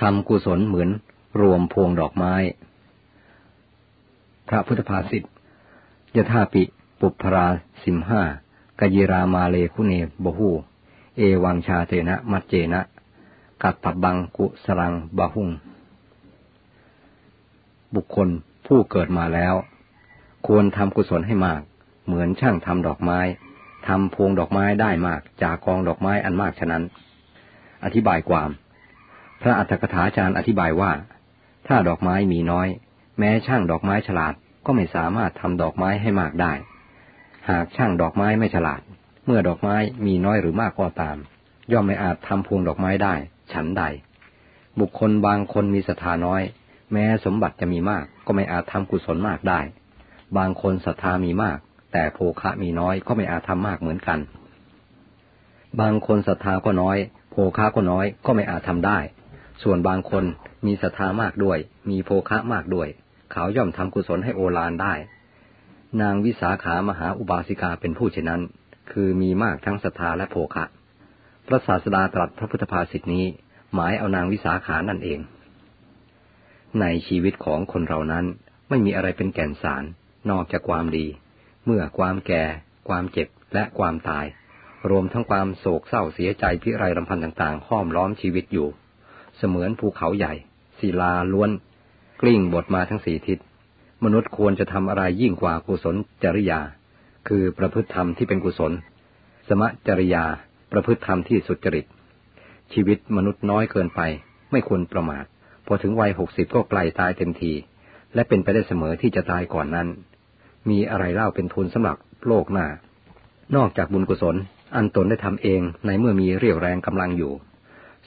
ทำกุศลเหมือนรวมพวงดอกไม้ พระพุทธภาษิตยถาปิปุพราสิมห้ากยิรามาเลคุเนบหูเอวังชาเตนะมัจเจนะ กัตตบังกุสรังบาหุง บุคคลผู้เกิดมาแล้ว ควรทำกุศลให้มาก เหมือนช่างทำดอกไม้ทำพวงดอกไม้ได้มากจากกองดอกไม้อันมากฉะนั้น อธิบายความ ระอัฏฐกถาจารย์อธิบายว่า ถ้าดอกไม้มีน้อย แม้ช่างดอกไม้ฉลาดก็ไม่สามารถทำดอกไม้ให้มากได้ หากช่างดอกไม้ไม่ฉลาด เมื่อดอกไม้มีน้อยหรือมากก็ตาม ย่อมไม่อาจทำพวงดอกไม้ได้ ฉันใด บุคคลบางคนมีศรัทธาน้อย แม้สมบัติจะมีมากก็ไม่อาจทำกุศลมากได้ บางคนศรัทธามีมาก แต่โภคะมีน้อยก็ไม่อาจทำมากเหมือนกัน บางคนศรัทธาก็น้อย โภคะก็น้อยก็ไม่อาจทำได้ ส่วนบางคนมีศรัทธามากด้วย มีโภคะมากด้วย เขาย่อมทำกุศลให้โอฬารได้ นางวิสาขามหาอุบาสิกาเป็นผู้เช่นนั้น คือมีมากทั้งศรัทธาและโภคะ พระศาสดาตรัสพระพุทธภาษิตนี้ หมายเอานางวิสาขานั่นเอง ในชีวิตของคนเรานั้นไม่มีอะไรเป็นแก่นสาร นอกจากความดี เมื่อความแก่ ความเจ็บและความตาย รวมทั้งความโศกเศร้าเสียใจพิไรรำพันต่างๆห้อมล้อมชีวิตอยู่ เสมือนภูเขาใหญ่ ศิลาล้วน กลิ้งบทมาทั้งสี่ทิศ มนุษย์ควรจะทำอะไรยิ่งกว่ากุศลจริยา คือประพฤติธรรมที่เป็นกุศล สมจริยา ประพฤติธรรมที่สุจริต ชีวิตมนุษย์น้อยเกินไป ไม่ควรประมาท พอถึงวัยหกสิบก็ไกลตายเต็มที และเป็นไปได้เสมอที่จะตายก่อนนั้น มีอะไรเล่าเป็นทุนสำหรับโลกหน้า นอกจากบุญกุศลอันตนได้ทำเองในเมื่อมีเรี่ยวแรงกำลังอยู่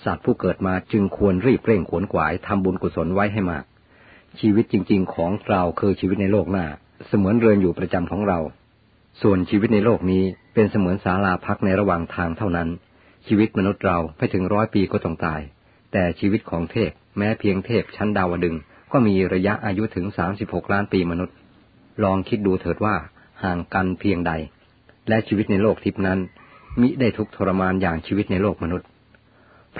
สัตว์ผู้เกิดมาจึงควรรีบเร่งขวนขวายทำบุญกุศลไว้ให้มาก ชีวิตจริง ๆ ของเราคือชีวิตในโลกหน้า เสมือนเรือนอยู่ประจำของเรา ส่วนชีวิตในโลกนี้เป็นเสมือนศาลาพักในระหว่างทางเท่านั้น ชีวิตมนุษย์เราไปถึงร้อยปีก็ต้องตาย แต่ชีวิตของเทพ แม้เพียงเทพชั้นดาวดึงก็มีระยะอายุถึงสามสิบหกล้านปีมนุษย์ ลองคิดดูเถิดว่าห่างกันเพียงใด และชีวิตในโลกทิพนั้นมิได้ทุกทรมานอย่างชีวิตในโลกมนุษย์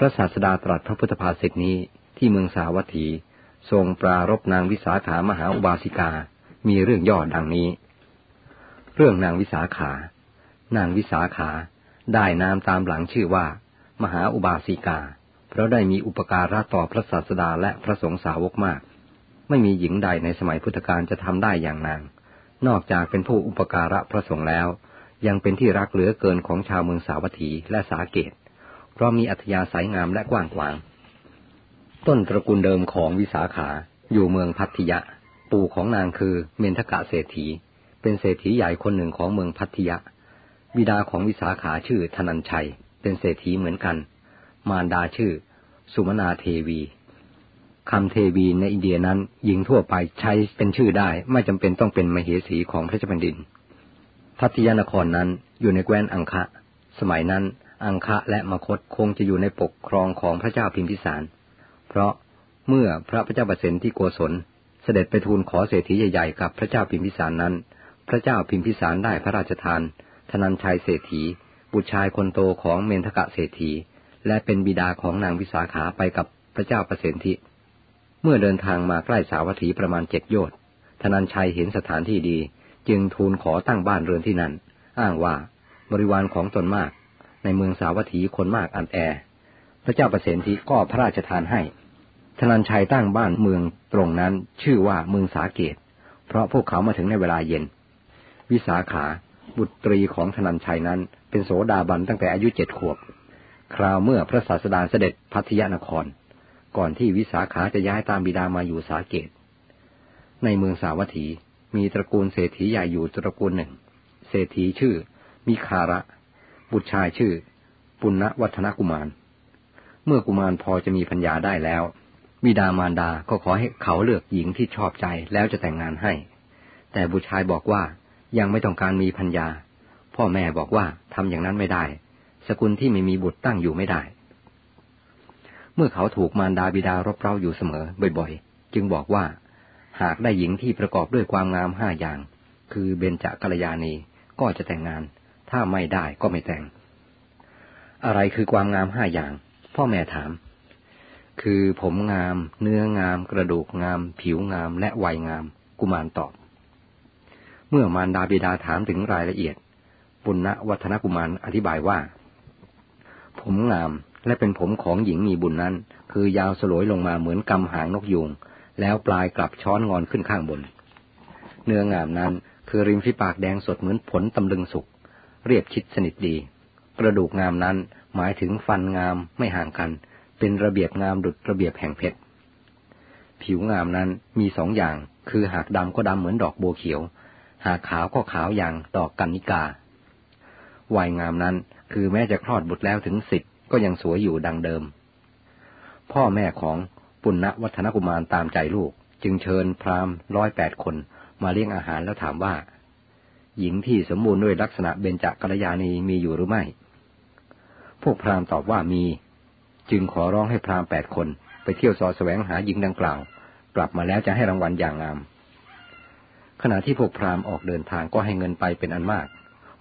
พระศาสดาตรัสพระพุทธภาษิตนี้ที่เมืองสาวัตถี ทรงปรารบนางวิสาขามหาอุบาสิกา มีเรื่องย่อดังนี้ เรื่องนางวิสาขา นางวิสาขา ได้นามตามหลังชื่อว่า มหาอุบาสิกา เพราะได้มีอุปการะต่อพระศาสดาและพระสงฆ์สาวกมาก ไม่มีหญิงใดในสมัยพุทธกาลจะทำได้อย่างนาง นอกจากเป็นผู้อุปการะพระสงฆ์แล้ว ยังเป็นที่รักเหลือเกินของชาวเมืองสาวัตถีและสาเกต เพราะมีอัธยาศัยงามและกว้างขวาง ต้นตระกูลเดิมของวิสาขาอยู่เมืองพัทยะ ปู่ของนางคือเมนทกะเศรษฐี เป็นเศรษฐีใหญ่คนหนึ่งของเมืองพัทยะ บิดาของวิสาขาชื่อธนัญชัย เป็นเศรษฐีเหมือนกัน มารดาชื่อ สุมนาเทวีคำเทวีในอินเดียนั้นหญิงทั่วไปใช้เป็นชื่อได้ไม่จำเป็นต้องเป็นมเหสีของพระเจ้าแผ่นดิน พัทยานครนั้นอยู่ในแคว้นอังคะ สมัยนั้น อังคะและมคตคงจะอยู่ในปกครองของพระเจ้าพิมพิสาร เพราะเมื่อพระพระเจ้าประสิทธิโกศลเสด็จไปทูลขอเศรษฐีใหญ่ๆกับพระเจ้าพิมพิสารนั้น พระเจ้าพิมพิสารได้พระราชทาน ธนันชัยเศรษฐี บุตรชายคนโตของเมนทกะเศรษฐี และเป็นบิดาของนางวิสาขาไปกับพระเจ้าประสิทธิเมื่อเดินทางมาใกล้สาวัตถีประมาณเจ็ดโยชน์ธนัญชัยเห็นสถานที่ดี จึงทูลขอตั้งบ้านเรือนที่นั่น อ้างว่าบริวารของตนมาก ในเมืองสาวัตถีคนมากอันแอ พระเจ้าประสิทธิก็พระราชทานให้ ธนัญชัยตั้งบ้านเมืองตรงนั้นชื่อว่าเมืองสาเกต เพราะพวกเขามาถึงในเวลาเย็น วิสาขาบุตรีของธนัญชัยนั้นเป็นโสดาบันตั้งแต่อายุเจ็ดขวบ คราวเมื่อพระศาสดาเสด็จพัทยานคร ก่อนที่วิสาขาจะย้ายตามบิดามาอยู่สาเกต ในเมืองสาวัตถีมีตระกูลเศรษฐีใหญ่อยู่ตระกูลหนึ่ง เศรษฐีชื่อมิคาระ บุตรชายชื่อ ปุณณวัฒนกุมาร เมื่อกุมารพอจะมีพัญญาได้แล้วบิดามารดาก็ขอให้เขาเลือกหญิงที่ชอบใจแล้วจะแต่งงานให้ แต่บุตรชายบอกว่ายังไม่ต้องการมีพัญญา พ่อแม่บอกว่าทำอย่างนั้นไม่ได้ สกุลที่ไม่มีบุตรตั้งอยู่ไม่ได้ เมื่อเขาถูกมารดาบิดารบเร้าอยู่เสมอบ่อยๆ จึงบอกว่า หากได้หญิงที่ประกอบด้วยความงามห้าอย่าง คือเบญจกัลยาณีก็จะแต่งงาน ถ้าไม่ได้ก็ไม่แต่ง อะไรคือความงามห้าอย่าง พ่อแม่ถาม คือผมงาม เนื้องาม กระดูกงาม ผิวงาม และวัยงาม กุมารตอบ เมื่อมารดาบิดาถามถึงรายละเอียด ปุณณวัฒนกุมารอธิบายว่า ผมงามและเป็นผมของหญิงมีบุญนั้น คือยาวสลวยลงมาเหมือนกำหางนกยูงแล้วปลายกลับช้อนงอนขึ้นข้างบน เนื้องามนั้นคือริมฝีปากแดงสดเหมือนผลตำลึงสุก เรียบชิดสนิทดี กระดูกงามนั้นหมายถึงฟันงามไม่ห่างกัน เป็นระเบียบงามดุดระเบียบแห่งเพชร ผิวงามนั้นมีสองอย่าง คือหากดำก็ดำเหมือนดอกบัวเขียว หากขาวก็ขาวอย่างดอกกันนิกา วัยงามนั้นคือแม้จะคลอดบุตรแล้วถึงสิบก็ยังสวยอยู่ดังเดิม พ่อแม่ของปุณณวัฒนกุมารตามใจลูก จึงเชิญพราหมณ์ร้อยแปดคนมาเลี้ยงอาหารแล้วถามว่า หญิงที่สมบูรณ์ด้วยลักษณะเบญจกัลยาณีมีอยู่หรือไม่ พวกพราหมณ์ตอบว่ามี จึงขอร้องให้พราหมณ์แปดคนไปเที่ยวสอแสวงหาหญิงดังกล่าว กลับมาแล้วจะให้รางวัลอย่างงาม ขณะที่พวกพราหมณ์ออกเดินทางก็ให้เงินไปเป็นอันมาก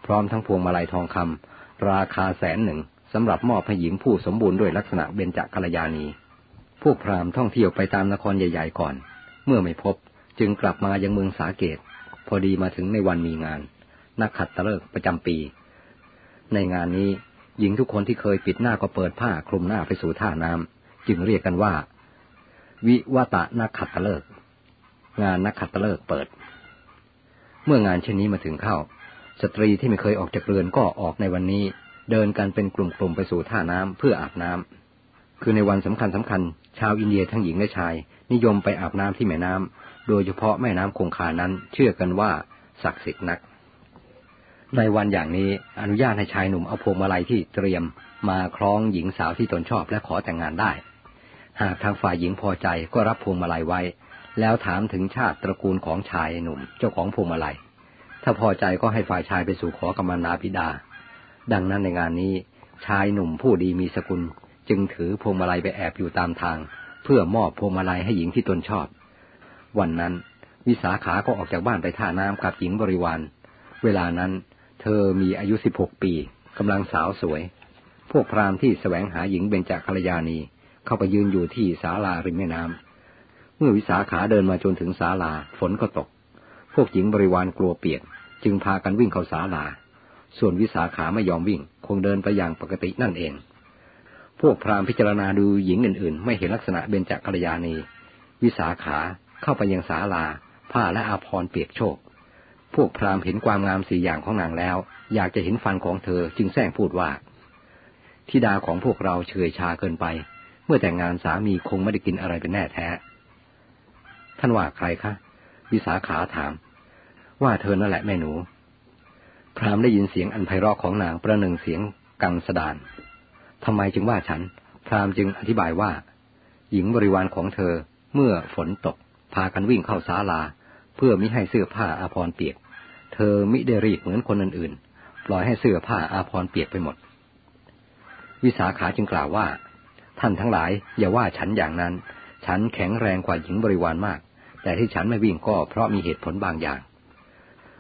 พร้อมทั้งพวงมาลัยทองคำราคาแสนหนึ่งสำหรับมอบให้หญิงผู้สมบูรณ์ด้วยลักษณะเบญจกัลยาณี พวกพราหมณ์ท่องเที่ยวไปตามนครใหญ่ ๆ ก่อน เมื่อไม่พบจึงกลับมายังเมืองสาเกต พอดีมาถึงในวันมีงาน นักขัดตะเลิกประจำปี ในงานนี้หญิงทุกคนที่เคยปิดหน้าก็เปิดผ้าคลุมหน้าไปสู่ท่าน้ำจึงเรียกกันว่า วิวตะนักขัดตะเลิก งานนักขัดตะเลิกเปิด เมื่องานเช่นนี้มาถึงเข้า สตรีที่ไม่เคยออกจากเรือนก็ออกในวันนี้ เดินกันเป็นกลุ่มๆไปสู่ท่าน้ำเพื่ออาบน้ำคือในวันสำคัญสำคัญ ชาวอินเดียทั้งหญิงและชาย นิยมไปอาบน้ำที่แม่น้ำ โดยเฉพาะแม่น้ำคงคานั้นเชื่อกันว่าศักดิ์สิทธิ์นัก ในวันอย่างนี้อนุญาตให้ชายหนุ่มเอาพวงมาลัยที่เตรียมมาคล้องหญิงสาวที่ตนชอบและขอแต่งงานได้ หากทางฝ่ายหญิงพอใจก็รับพวงมาลัยไว้ แล้วถามถึงชาติตระกูลของชายหนุ่มเจ้าของพวงมาลัย ถ้าพอใจก็ให้ฝ่ายชายไปสู่ขอกรรมนาพิดา ดังนั้นในงานนี้ชายหนุ่มผู้ดีมีสกุล จึงถือพวงมาลัยไปแอบอยู่ตามทาง เพื่อมอบพวงมาลัยให้หญิงที่ตนชอบ วันนั้น วิสาขาก็ออกจากบ้านไปท่าน้ำกับหญิงบริวาร เวลานั้น เธอมีอายุสิบหกปีกำลังสาวสวย พวกพราหมณ์ที่แสวงหาหญิงเบญจกัลยาณีเข้าไปยืนอยู่ที่ศาลาริมแม่น้ำเมื่อวิสาขาเดินมาจนถึงศาลาฝนก็ตก พวกหญิงบริวารกลัวเปียก จึงพากันวิ่งเข้าศาลา ส่วนวิสาขาไม่ยอมวิ่ง คงเดินไปอย่างปกตินั่นเอง พวกพราหมณ์พิจารณาดูหญิงอื่นๆ ไม่เห็นลักษณะเบญจกัลยาณี วิสาขา เข้าไปยังศาลา ผ้าและอาภรณ์เปียกโชก พวกพราหมณ์เห็นความงามสี่อย่างของนางแล้ว อยากจะเห็นฟันของเธอจึงแซงพูดว่าทิดาของพวกเราเฉยชาเกินไป เมื่อแต่งงานสามีคงไม่ได้กินอะไรเป็นแน่แท้ ท่านว่าใครคะวิสาขาถาม ว่าเธอนั่นแหละแม่หนู พราหมณ์ได้ยินเสียงอันไพเราะของนางประหนึ่งเสียงกังสดานทำไมจึงว่าฉัน พราหมณ์จึงอธิบายว่า หญิงบริวารของเธอเมื่อฝนตก พากันวิ่งเข้าศาลา เพื่อมิให้เสื้อผ้าอาภรณ์เปียก เธอมิได้รีบเหมือนคนอื่นๆ ปล่อยให้เสื้อผ้าอาภรณ์เปียกไปหมด วิสาขาจึงกล่าวว่า ท่านทั้งหลายอย่าว่าฉันอย่างนั้น ฉันแข็งแรงกว่าหญิงบริวารมาก แต่ที่ฉันไม่วิ่งก็เพราะมีเหตุผลบางอย่าง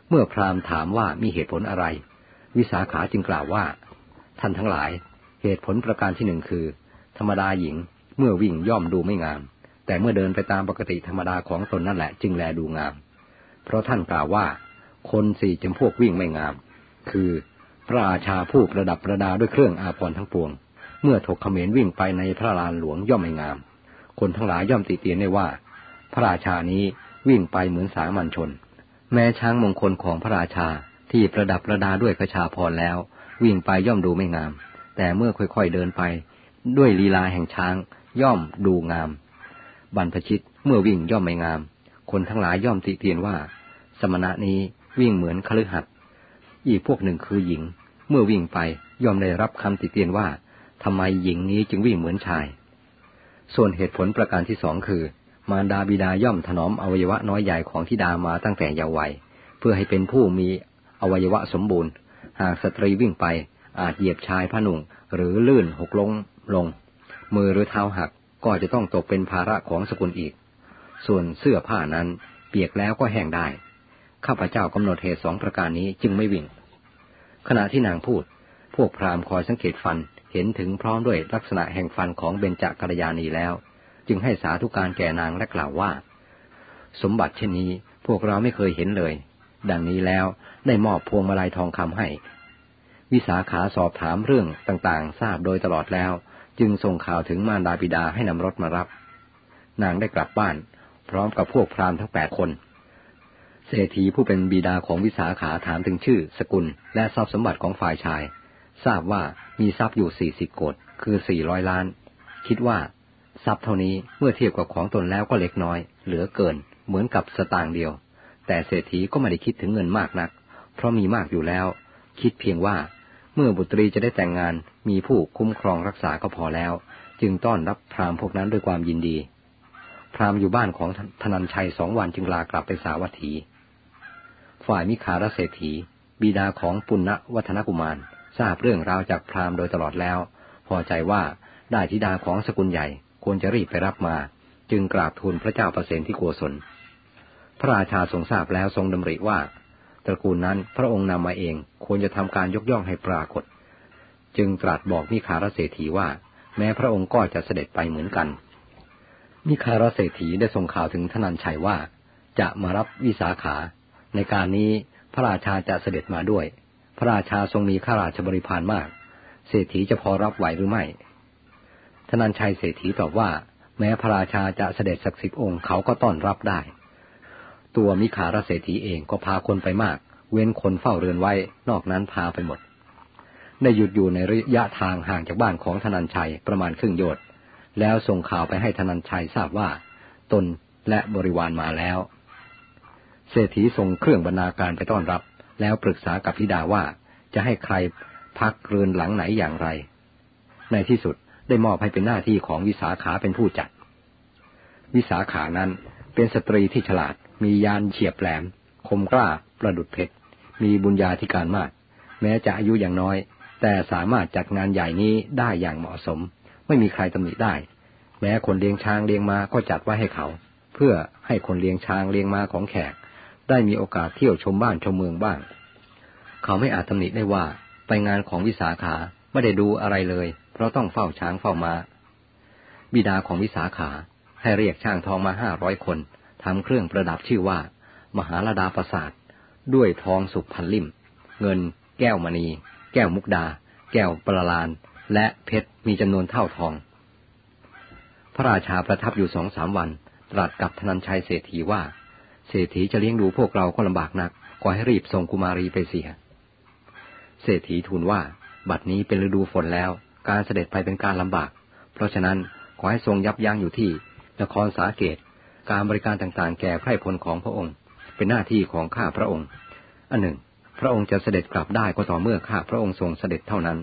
เมื่อพราหมณ์ถามว่ามีเหตุผลอะไร วิสาขาจึงกล่าวว่า ท่านทั้งหลาย เหตุผลประการที่หนึ่งคือ ธรรมดาหญิงเมื่อวิ่งย่อมดูไม่งาม แต่เมื่อเดินไปตามปกติธรรมดาของตนนั่นแหละจึงแลดูงาม เพราะท่านกล่าวว่า คนสี่จำพวกวิ่งไม่งาม คือพระราชาผู้ประดับประดาด้วยเครื่องอาภรณ์ทั้งปวง เมื่อถกเขมรวิ่งไปในพระลานหลวงย่อมไม่งาม คนทั้งหลายย่อมติเตียนได้ว่า พระราชานี้วิ่งไปเหมือนสามัญชน แม้ช้างมงคลของพระราชาที่ประดับประดาด้วยกระชาพรแล้ว วิ่งไปย่อมดูไม่งาม แต่เมื่อค่อยๆเดินไป ด้วยลีลาแห่งช้างย่อมดูงาม บรรพชิตเมื่อวิ่งย่อมไม่งาม คนทั้งหลายย่อมติเตียนว่า สมณะนี้วิ่งเหมือนคฤหัสถ์อีกพวกหนึ่งคือหญิง เมื่อวิ่งไปย่อมได้รับคำติเตียนว่าทำไมหญิงนี้จึงวิ่งเหมือนชาย ส่วนเหตุผลประการที่สองคือ มารดาบิดาย่อมถนอมอวัยวะน้อยใหญ่ของทิดามาตั้งแต่เยาว์วัย เพื่อให้เป็นผู้มีอวัยวะสมบูรณ์ หากสตรีวิ่งไปอาจเหยียบชายผ้าหนุ่งหรือลื่นหกลงลง มือหรือเท้าหัก ก็จะต้องตกเป็นภาระของสกุลอีก ส่วนเสื้อผ้านั้นเปียกแล้วก็แห้งได้ ข้าพเจ้ากำหนดเหตุสองประการนี้จึงไม่วิ่ง ขณะที่นางพูด พวกพราหมณ์คอยสังเกตฟันเห็นถึงพร้อมด้วยลักษณะแห่งฟันของเบญจกัลยาณีแล้ว จึงให้สาธุการแก่นางและกล่าวว่า สมบัติเช่นนี้พวกเราไม่เคยเห็นเลย ดังนี้แล้วได้มอบพวงมาลัยทองคำให้ วิสาขาสอบถามเรื่องต่างๆ ทราบโดยตลอดแล้ว จึงส่งข่าวถึงมารดาบิดาให้นำรถมารับ นางได้กลับบ้าน พร้อมกับพวกพราหมณ์ทั้งแปดคน เศรษฐีผู้เป็นบิดาของวิสาขาถามถึงชื่อ สกุล และทรัพย์สมบัติของฝ่ายชาย ทราบว่ามีทรัพย์อยู่สี่สิบโกดคือสี่ร้อยล้าน คิดว่าทรัพย์เท่านี้เมื่อเทียบกับของตนแล้วก็เล็กน้อย เหลือเกิน เหมือนกับสตางค์เดียว แต่เศรษฐีก็ไม่ได้คิดถึงเงินมากนัก เพราะมีมากอยู่แล้ว คิดเพียงว่า เมื่อบุตรีจะได้แต่งงานมีผู้คุ้มครองรักษาก็พอแล้ว จึงต้อนรับพราหมณ์พวกนั้นด้วยความยินดี พราหมณ์อยู่บ้านของธนันชัยสองวันจึงลากลับไปสาวัตถี ฝ่ายมิคารเศรษฐี บิดาของปุณณวัฒนกุมาร ทราบเรื่องราวจากพราหมณ์โดยตลอดแล้ว พอใจว่าได้ธิดาของสกุลใหญ่ควรจะรีบไปรับมา จึงกราบทูลพระเจ้าประเสนที่โกศลพระราชาทรงทราบแล้วทรงดำริว่า ตระกูลนั้นพระองค์นำมาเองควรจะทำการยกย่องให้ปรากฏ จึงตรัสบอกมิคารเศรษฐีว่า แม้พระองค์ก็จะเสด็จไปเหมือนกัน มิคารเศรษฐีได้ส่งข่าวถึงทนันชัยว่า จะมารับวิสาขา ในการนี้พระราชาจะเสด็จมาด้วย พระราชาทรงมีข้าราชบริพารมาก เศรษฐีจะพอรับไหวหรือไม่ธนันชัยเศรษฐีตอบว่า แม้พระราชาจะเสด็จสักสิบองค์เขาก็ต้อนรับได้ ตัวมิขารเศรษฐีเองก็พาคนไปมาก เว้นคนเฝ้าเรือนไว้ นอกนั้นพาไปหมด ได้หยุดอยู่ในระยะทางห่างจากบ้านของธนันชัยประมาณครึ่งโยชน์แล้วส่งข่าวไปให้ธนันชัยทราบว่า ตนและบริวารมาแล้ว เศรษฐีส่งเครื่องบรรณาการไปต้อนรับ แล้วปรึกษากับธิดาว่าจะให้ใครพักเรือนหลังไหนอย่างไร ในที่สุดได้มอบให้เป็นหน้าที่ของวิสาขาเป็นผู้จัด วิสาขานั้นเป็นสตรีที่ฉลาด มียานเฉียบแหลม คมกล้าประดุดเพชร มีบุญญาธิการมาก แม้จะอายุอย่างน้อย แต่สามารถจัดงานใหญ่นี้ได้อย่างเหมาะสม ไม่มีใครตำหนิได้ แม้คนเลี้ยงช้างเลี้ยงมาก็จัดไว้ให้เขา เพื่อให้คนเลี้ยงช้างเลี้ยงมาของแขก ได้มีโอกาสเที่ยวชมบ้านชมเมืองบ้าง เขาไม่อาจตำหนิได้ว่าไปงานของวิสาขาไม่ได้ดูอะไรเลย เพราะต้องเฝ้าช้างเฝ้ามา้าบิดาของวิสาขาให้เรียกช่างทองมาห้าร้อยคน ทำเครื่องประดับชื่อว่า มหาลดาประสาท ด้วยทองสุกพันลิ่ม เงิน แก้วมณี แก้วมุกดา แก้วปราลาน และเพชรมีจำนวนเท่าทอง พระราชาประทับอยู่สองสามวัน ตรัสกับธนันชัยเศรษฐีว่า เศรษฐีจะเลี้ยงดูพวกเราก็ลำบากนักขอให้รีบส่งกุมารีไปเสีย เศรษฐีทูลว่า บัดนี้เป็นฤดูฝนแล้ว การเสด็จไปเป็นการลำบาก เพราะฉะนั้นขอให้ทรงยับยั้งอยู่ที่นครสาเกต การบริการต่างๆ แก่ไพร่พลของพระองค์ เป็นหน้าที่ของข้าพระองค์ อันหนึ่ง พระองค์จะเสด็จกลับได้ก็ต่อเมื่อข้าพระองค์ทรงเสด็จเท่านั้น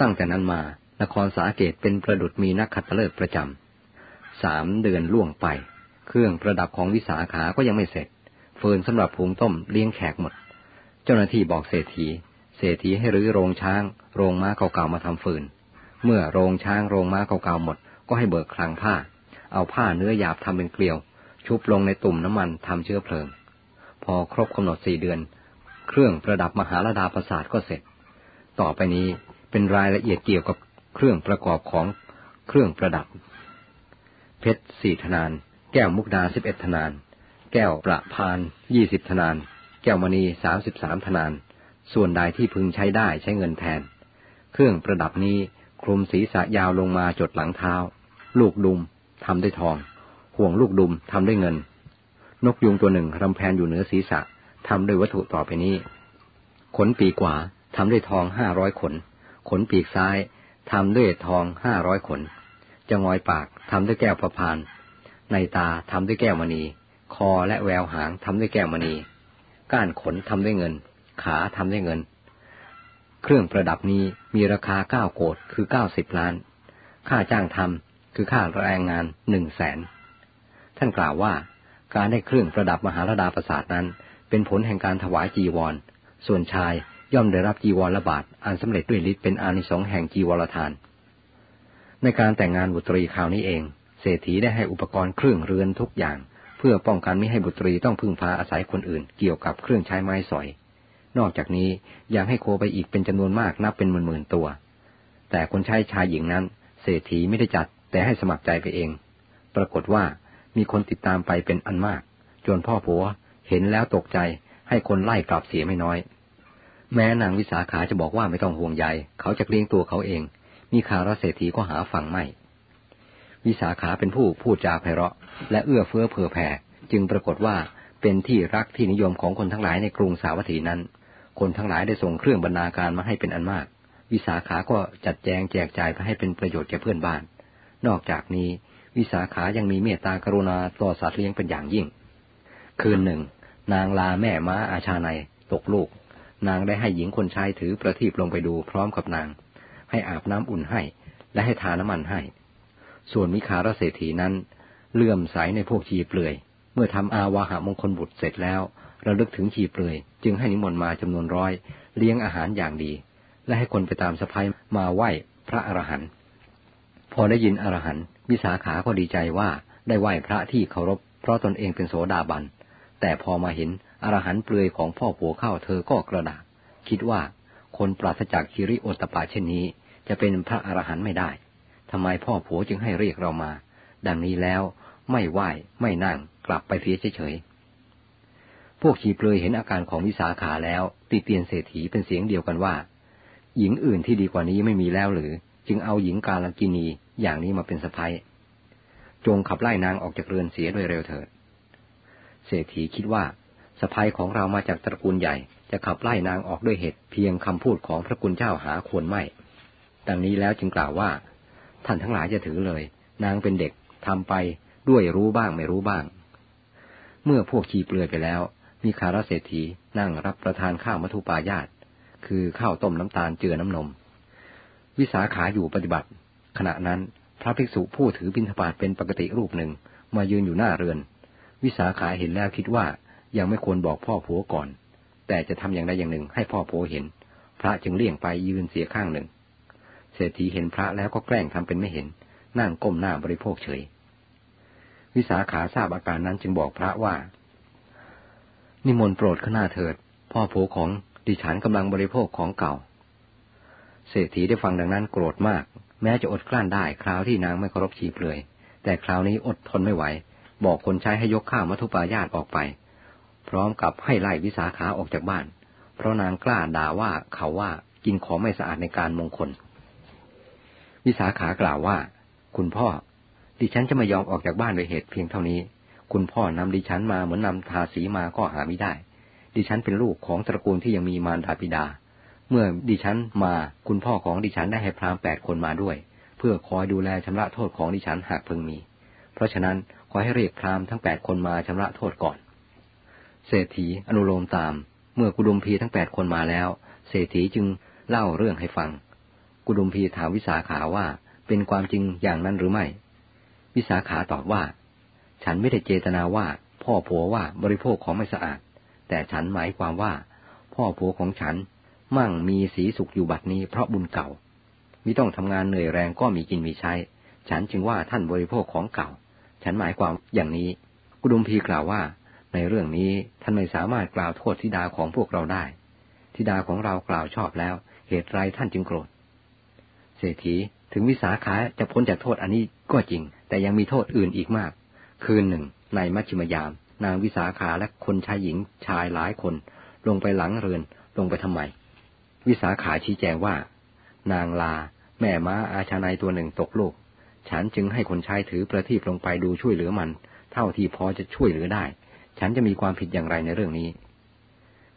ตั้งแต่นั้นมานครสาเกตเป็นประดุษมีนักขัตฤกษ์ประจำสามเดือนล่วงไป เครื่องประดับของวิสาขาก็ยังไม่เสร็จ เฟินสำหรับผงต้มเลี้ยงแขกหมด เจ้าหน้าที่บอกเศรษฐี เศรษฐีให้รื้อโรงช้าง โรงม้าเก่าๆมาทำฟืน เมื่อโรงช้างโรงม้าเก่าๆหมด ก็ให้เบิกคลังผ้า เอาผ้าเนื้อหยาบทำเป็นเกลียว ชุบลงในตุ่มน้ำมันทำเชื้อเพลิง พอครบกำหนดสี่เดือน เครื่องประดับมหาลดาประสาทก็เสร็จ ต่อไปนี้เป็นรายละเอียดเกี่ยวกับเครื่องประกอบของเครื่องประดับ เพชรสี่ธนาน แก้วมุกดาสิบเอ็ดธนาน แก้วประพานยี่สิบธนาน แก้วมณีสามสิบสามธนาน ส่วนใดที่พึงใช้ได้ใช้เงินแทน เครื่องประดับนี้คลุมศีรษะยาวลงมาจดหลังเท้า ลูกดุม ทำด้วยทอง ห่วงลูกดุมทำด้วยเงิน นกยุงตัวหนึ่งรำแพนอยู่เหนือศีรษะทำด้วยวัตถุต่อไปนี้ ขนปีกขวาทำด้วยทองห้าร้อยขน ขนปีกซ้ายทำด้วยทองห้าร้อยขนจงอยปากทำด้วยแก้วประพาน ในตาทำด้วยแก้วมณี คอและแววหางทำด้วยแก้วมณี ก้านขนทำด้วยเงิน ขาทำได้วยเงิน เครื่องประดับนี้มีราคาเก้าโกดคือเก้าสิบล้าน ค่าจ้างทำ คือค่าแรงงานหนึ่งแสน ท่านกล่าวว่า การได้เครื่องประดับมหาราดาประสาทนั้น เป็นผลแห่งการถวายจีวร ส่วนชายย่อมได้รับจีวรละบาทอันสำเร็จด้วยฤทธิ์เป็นอานิสงส์แห่งจีวรทาน ในการแต่งงานบุตรีคราวนี้เอง เศรษฐีได้ให้อุปกรณ์เครื่องเรือนทุกอย่าง เพื่อป้องกันไม่ให้บุตรีต้องพึ่งพาอาศัยคนอื่น เกี่ยวกับเครื่องใช้ไม้สอย นอกจากนี้ยังให้โคไปอีกเป็นจำนวนมากนับเป็นหมื่นๆตัว แต่คนใช้ชายหญิงนั้น เศรษฐีไม่ได้จัด แต่ให้สมัครใจไปเอง ปรากฏว่ามีคนติดตามไปเป็นอันมาก จนพ่อผัวเห็นแล้วตกใจให้คนไล่กลับเสียไม่น้อย แม้นางวิสาขาจะบอกว่าไม่ต้องห่วงใยเขาจะเลี้ยงตัวเขาเอง มีคาราเศรษฐีก็หาฟังไม่ วิสาขาเป็นผู้พูดจาไพเราะ และเอื้อเฟื้อเผื่อแผ่ จึงปรากฏว่าเป็นที่รักที่นิยมของคนทั้งหลายในกรุงสาวัตถีนั้น คนทั้งหลายได้ส่งเครื่องบรรณาการมาให้เป็นอันมาก วิสาขาก็จัดแจงแจกจ่ายไปให้เป็นประโยชน์แก่เพื่อนบ้าน นอกจากนี้ วิสาขายังมีเมตตากรุณาต่อสัตว์เลี้ยงเป็นอย่างยิ่ง คืนหนึ่ง นางลาแม่ม้าอาชาในตกลูก นางได้ให้หญิงคนใช้ถือประทีปลงไปดูพร้อมกับนาง ให้อาบน้ำอุ่นให้ และให้ทาน้ำมันให้ ส่วนมิคารเศรษฐีนั้น เลื่อมใสในพวกชีเปลือย เมื่อทำอาวาหามงคลบุตรเสร็จแล้วระลึกถึงชีเปลือย จึงให้นิมนต์มาจำนวนร้อย เลี้ยงอาหารอย่างดี และให้คนไปตามสะพายมาไหว้พระอรหันต์ อได้ยินอรหันต์วิสาขาก็ดีใจว่าได้ไหว้พระที่เคารพ เพราะตนเองเป็นโสดาบัน แต่พอมาเห็นอรหันต์เปลือยของพ่อผัวเข้าเธอก็กระดาคิดว่าคนปราศจากคิริโอตปาเช่นนี้ จะเป็นพระอรหันต์ไม่ได้ทำไมพ่อผัวจึงให้เรียกเรามา ดังนี้แล้วไม่ไหว้ไม่นั่งกลับไปเสียเฉยๆพวกชีเปลือยเห็นอาการของวิสาขาแล้วติเตียนเศรษฐีเป็นเสียงเดียวกันว่า หญิงอื่นที่ดีกว่านี้ไม่มีแล้วหรือ จึงเอาหญิงกาลกินี อย่างนี้มาเป็นสะพ้ายจงขับไล่นางออกจากเรือนเสียโดยเร็วเถิด เศรษฐีคิดว่าสะพ้ายของเรามาจากตระกูลใหญ่ จะขับไล่นางออกด้วยเหตุเพียงคำพูดของพระคุณเจ้าหาควรไม่ ดังนี้แล้วจึงกล่าวว่า ท่านทั้งหลายจะถือเลย นางเป็นเด็กทำไปด้วยรู้บ้างไม่รู้บ้าง เมื่อพวกชีเปลือยไปแล้ว มีคาราเศรษฐีนั่งรับประทานข้าวมัทุปายาตคือข้าวต้มน้ำตาลเจือน้ำนม วิสาขาอยู่ปฏิบัติ ขณะนั้นพระภิกษุผู้ถือบิณฑบาตเป็นปกติรูปหนึ่งมายืนอยู่หน้าเรือน วิสาขาเห็นแล้วคิดว่ายังไม่ควรบอกพ่อผัวก่อน แต่จะทำอย่างใดอย่างหนึ่งให้พ่อผัวเห็น พระจึงเลี่ยงไปยืนเสียข้างหนึ่ง เศรษฐีเห็นพระแล้วก็แกล้งทำเป็นไม่เห็น นั่งก้มหน้าบริโภคเฉย วิสาขาทราบอาการนั้นจึงบอกพระว่า นิมนต์โปรดข้าหน้าเถิด พ่อผัวของดิฉันกำลังบริโภคของเก่า เศรษฐีได้ฟังดังนั้นโกรธมาก แม้จะอดกลั้นได้คราวที่นางไม่เคารพชีเปลือย แต่คราวนี้อดทนไม่ไหว บอกคนใช้ให้ยกข้าวมัทุปายาตออกไป พร้อมกับให้ไล่วิสาขาออกจากบ้าน เพราะนางกล้าด่าว่าเขาว่ากินของไม่สะอาดในการมงคล วิสาขากล่าวว่า คุณพ่อ ดิฉันจะไม่ยอมออกจากบ้านโดยเหตุเพียงเท่านี้ คุณพ่อนำดิฉันมาเหมือนนำทาสีมาก็หาไม่ได้ ดิฉันเป็นลูกของตระกูลที่ยังมีมารดาบิดา เมื่อดิฉันมาคุณพ่อของดิฉันได้ให้พรามแปดคนมาด้วย เพื่อคอยดูแลชำระโทษของดิฉันหากเพิ่งมี เพราะฉะนั้นขอให้เรียกพรามทั้งแปดคนมาชำระโทษก่อน เศรษฐีอนุโลมตาม เมื่อกุดุมพีทั้งแปดคนมาแล้ว เศรษฐีจึงเล่าเรื่องให้ฟัง กุดุมพีถามวิสาขาว่าเป็นความจริงอย่างนั้นหรือไม่ วิสาขาตอบว่า ฉันไม่ได้เจตนาว่า พ่อผัวว่าบริโภคของไม่สะอาด แต่ฉันหมายความว่า พ่อผัวของฉัน มั่งมีสีสุขอยู่บัดนี้เพราะบุญเก่ามิต้องทำงานเหนื่อยแรงก็มีกินมีใช้ ฉันจึงว่าท่านบริโภคของเก่า ฉันหมายความอย่างนี้ กุดุมพีกล่าวว่า ในเรื่องนี้ท่านไม่สามารถกล่าวโทษธิดาของพวกเราได้ ธิดาของเรากล่าวชอบแล้ว เหตุไรท่านจึงโกรธ เศรษฐีถึงวิสาขาจะพ้นจากโทษอันนี้ก็จริง แต่ยังมีโทษอื่นอีกมาก คืนหนึ่ง ในมัชชิมยาม นางวิสาขาและคนชายหญิงชายหลายคน ลงไปหลังเรือนลงไปทำไม วิสาขาชี้แจงว่า นางลา แม่ม้าอาชานายตัวหนึ่งตกโลก ฉันจึงให้คนชายถือประทีปลงไปดูช่วยเหลือมัน เท่าที่พอจะช่วยเหลือได้ ฉันจะมีความผิดอย่างไรในเรื่องนี้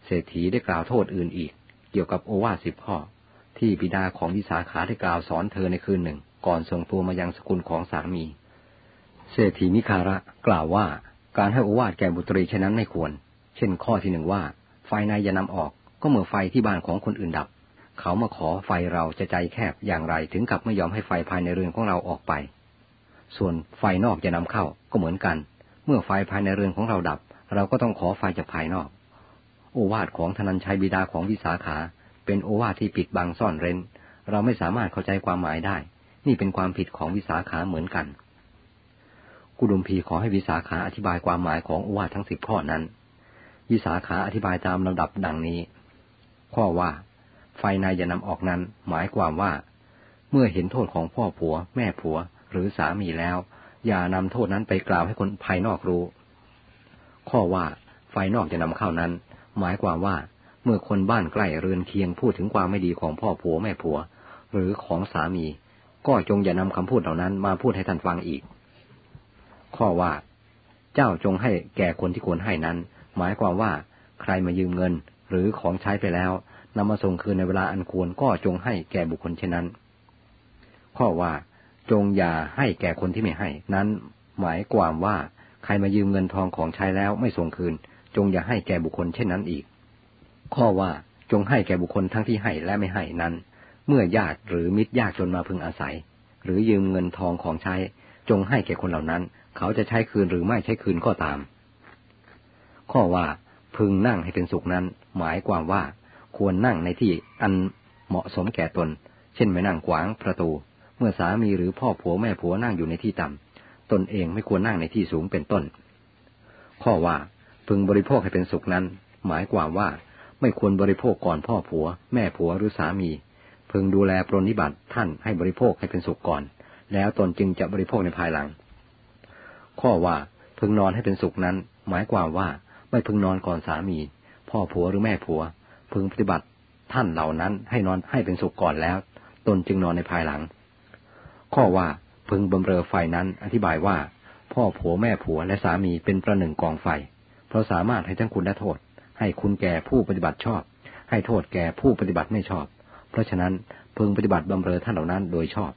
เศรษฐีได้กล่าวโทษอื่นอีก เกี่ยวกับโอวาสิบข้อ ที่บิดาของวิสาขาได้กล่าวสอนเธอในคืนหนึ่ง ก่อนส่งตัวมายังสกุลของสามี เศรษฐีมิคาระกล่าวว่าการให้โอวาทแก่บุตรีเช่นนั้นไม่ควร เช่นข้อที่หนึ่งว่า ไฟในอย่านำออก ก็เมื่อไฟที่บ้านของคนอื่นดับ เขามาขอไฟเราจะใจแคบอย่างไรถึงกับไม่ยอมให้ไฟภายในเรือนของเราออกไป ส่วนไฟนอกจะนำเข้าก็เหมือนกัน เมื่อไฟภายในเรือนของเราดับ เราก็ต้องขอไฟจากภายนอก โอวาทของธนัญชัยบิดาของวิสาขา เป็นโอวาทที่ปิดบังซ่อนเร้น เราไม่สามารถเข้าใจความหมายได้ นี่เป็นความผิดของวิสาขาเหมือนกันกุดุมพีขอให้วิสาขาอธิบายความหมายของโอวาททั้งสิบข้อนั้น วิสาขาอธิบายตามลำดับดังนี้ ข้อว่า ไฟในอย่านำออกนั้นหมายความว่า เมื่อเห็นโทษของพ่อผัว แม่ผัว หรือสามีแล้ว อย่านำโทษนั้นไปกล่าวให้คนภายนอกรู้ ข้อว่า ไฟนอกจะนำเข้านั้น หมายความว่า เมื่อคนบ้านใกล้เรือนเคียงพูดถึงความไม่ดีของพ่อผัวแม่ผัว หรือของสามี ก็จงอย่านำคำพูดเหล่านั้นมาพูดให้ท่านฟังอีก ข้อว่า เจ้าจงให้แก่คนที่ควรให้นั้น หมายความว่า ใครมายืมเงิน หรือของใช้ไปแล้วนำมาส่งคืนในเวลาอันควรก็จงให้แก่บุคคลเช่นนั้น ข้อว่าจงอย่าให้แก่คนที่ไม่ให้ นั้นหมายความว่าใครมายืมเงินทองของใช้แล้วไม่ส่งคืน จงอย่าให้แก่บุคคลเช่นนั้นอีก ข้อว่าจงให้แก่บุคคลทั้งที่ให้และไม่ให้นั้น เมื่อญาติหรือมิตรยากจนมาพึงอาศัย หรือยืมเงินทองของใช้ จงให้แก่คนเหล่านั้น เขาจะใช้คืนหรือไม่ใช้คืนก็ตาม ข้อว่า พึงนั่งให้เป็นสุขนั้น หมายความว่าควรนั่งในที่อันเหมาะสมแก่ตน เช่นไม่นั่งขวางประตู เมื่อสามีหรือพ่อผัวแม่ผัวนั่งอยู่ในที่ต่ำตนเองไม่ควรนั่งในที่สูงเป็นต้น ข้อว่าพึงบริโภคให้เป็นสุขนั้น หมายความว่าไม่ควรบริโภคก่อนพ่อผัว แม่ผัวหรือสามี พึงดูแลปรนิบัติท่านให้บริโภคให้เป็นสุขก่อน แล้วตนจึงจะบริโภคในภายหลัง ข้อว่าพึงนอนให้เป็นสุขนั้น หมายความว่า ไม่พึงนอนก่อนสามี พ่อผัวหรือแม่ผัว พึงปฏิบัติท่านเหล่านั้นให้นอนให้เป็นสุขก่อนแล้ว ตนจึงนอนในภายหลัง ข้อว่าพึงบำเรอไฟนั้นอธิบายว่า พ่อผัวแม่ผัวและสามีเป็นประหนึ่งกองไฟ เพราะสามารถให้ทั้งคุณและโทษ ให้คุณแก่ผู้ปฏิบัติชอบ ให้โทษแก่ผู้ปฏิบัติไม่ชอบ เพราะฉะนั้นพึงปฏิบัติบำเรอท่านเหล่านั้นโดยชอบ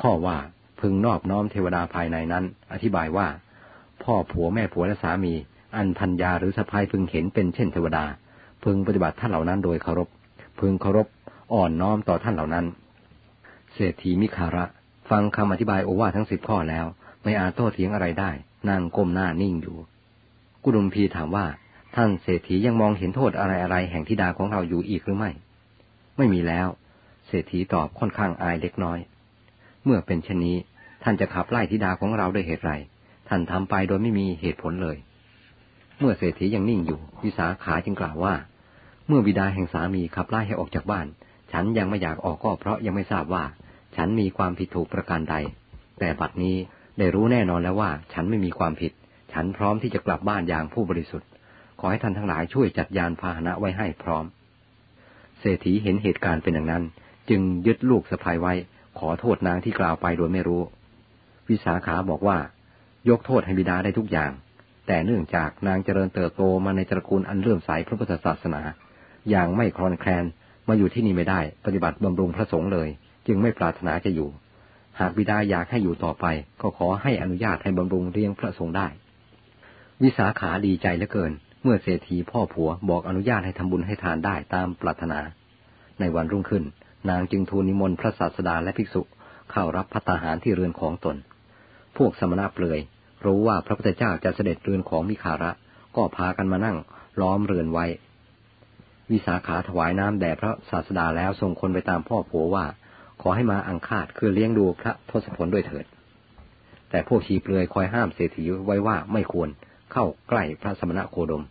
ข้อว่าพึงนอบน้อมเทวดาภายในนั้น อธิบายว่า พ่อผัวแม่ผัวและสามี อันพัญญาหรือสะพายพึงเห็นเป็นเช่นเทวดา พึงปฏิบัติท่านเหล่านั้นโดยเคารพ พึงเคารพอ่อนน้อมต่อท่านเหล่านั้น เศรษฐีมิคาระ ฟังคำอธิบายโอวาททั้งสิบข้อแล้ว ไม่อาจโต้เถียงอะไรได้ นั่งก้มหน้านิ่งอยู่ กุดุมพีถามว่า ท่านเศรษฐียังมองเห็นโทษอะไรอะไรแห่งธิดาของเราอยู่อีกหรือไม่ ไม่มีแล้ว เศรษฐีตอบค่อนข้างอายเล็กน้อย เมื่อเป็นเช่นนี้ ท่านจะขับไล่ธิดาของเราด้วยเหตุไร ท่านทำไปโดยไม่มีเหตุผลเลย เมื่อเศรษฐียังนิ่งอยู่ วิสาขาจึงกล่าวว่า เมื่อบิดาแห่งสามีขับไล่ให้ออกจากบ้าน ฉันยังไม่อยากออกก็เพราะยังไม่ทราบว่า ฉันมีความผิดถูกประการใด แต่บัดนี้ได้รู้แน่นอนแล้วว่า ฉันไม่มีความผิด ฉันพร้อมที่จะกลับบ้านอย่างผู้บริสุทธิ์ ขอให้ท่านทั้งหลายช่วยจัดยานพาหนะไว้ให้พร้อม เศรษฐีเห็นเหตุการณ์เป็นอย่างนั้น จึงยึดลูกสะพายไว้ ขอโทษนางที่กล่าวไปโดยไม่รู้ วิสาขาบอกว่า ยกโทษให้บิดาได้ทุกอย่าง แต่เนื่องจากนางเจริญเติบโตมาในตระกูลอันเลื่อมใสพระพุทธศาสนา อย่างไม่คลอนแคลนมาอยู่ที่นี่ไม่ได้ ปฏิบัติบำรุงพระสงฆ์เลย จึงไม่ปรารถนาจะอยู่ หากบิดาอยากให้อยู่ต่อไป ก็ขอให้อนุญาตให้บำรุงเลี้ยงพระสงฆ์ได้ วิสาขาดีใจเหลือเกิน เมื่อเศรษฐีพ่อผัวบอกอนุญาตให้ทำบุญให้ทานได้ตามปรารถนา ในวันรุ่งขึ้น นางจึงทูลนิมนต์พระศาสดาและภิกษุเข้ารับพัตาหารที่เรือนของตน พวกสมณะเปลือย รู้ว่าพระพุทธเจ้าจะเสด็จเรือนของมิคาระ ก็พากันมานั่งล้อมเรือนไว้ วิสาขาถวายน้ำแด่พระศาสดาแล้วส่งคนไปตามพ่อผัวว่า ขอให้มาอังคาดคือเลี้ยงดูพระทศพลด้วยเถิด แต่พวกชีเปลือยคอยห้ามเศรษฐีไว้ว่าไม่ควรเข้าใกล้พระสมณะโคดม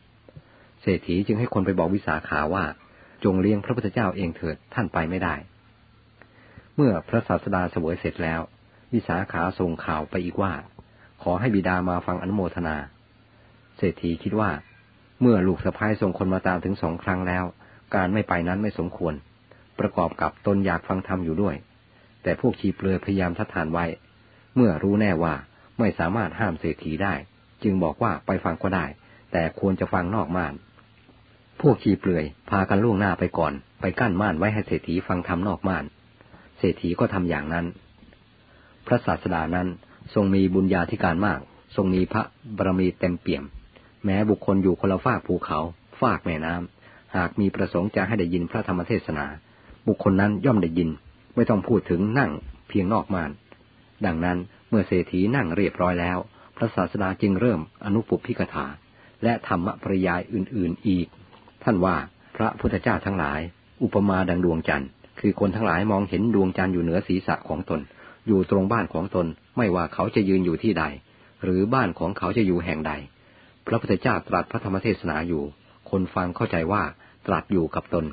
เศรษฐีจึงให้คนไปบอกวิสาขาว่า จงเลี้ยงพระพุทธเจ้าเองเถิดท่านไปไม่ได้ เมื่อพระศาสดาเสวยเสร็จแล้ว วิสาขาส่งข่าวไปอีกว่า ขอให้บิดามาฟังอนุโมทนา เศรษฐีคิดว่า เมื่อลูกสะพ้ายส่งคนมาตามถึงสองครั้งแล้ว การไม่ไปนั้นไม่สมควร ประกอบกับตนอยากฟังธรรมอยู่ด้วย แต่พวกชีเปลือยพยายามทัดทานไว้ เมื่อรู้แน่ว่าไม่สามารถห้ามเศรษฐีได้ จึงบอกว่าไปฟังก็ได้ แต่ควรจะฟังนอกม่าน พวกชีเปลือยพากันล่วงหน้าไปก่อน ไปกั้นม่านไว้ให้เศรษฐีฟังธรรมนอกม่าน เศรษฐีก็ทำอย่างนั้น พระศาสดานั้น ทรงมีบุญญาธิการมาก ทรงมีพระบารมีเต็มเปี่ยม แม้บุคคลอยู่คนละฝากภูเขา ฝากแม่น้ำหากมีประสงค์จะให้ได้ยินพระธรรมเทศนา บุคคลนั้นย่อมได้ยิน ไม่ต้องพูดถึงนั่งเพียงนอกม่าน ดังนั้นเมื่อเศรษฐีนั่งเรียบร้อยแล้ว พระศาสดาจึงเริ่มอนุปุพิกถา และธรรมปริยายอื่น ๆอีก ท่านว่าพระพุทธเจ้าทั้งหลาย อุปมาดังดวงจันทร์ คือคนทั้งหลายมองเห็นดวงจันทร์อยู่เหนือศีรษะของตน อยู่ตรงบ้านของตน ไม่ว่าเขาจะยืนอยู่ที่ใด หรือบ้านของเขาจะอยู่แห่งใด พระพุทธเจ้าตรัสพระธรรมเทศนาอยู่ คนฟังเข้าใจว่าตรัสอยู่กับตน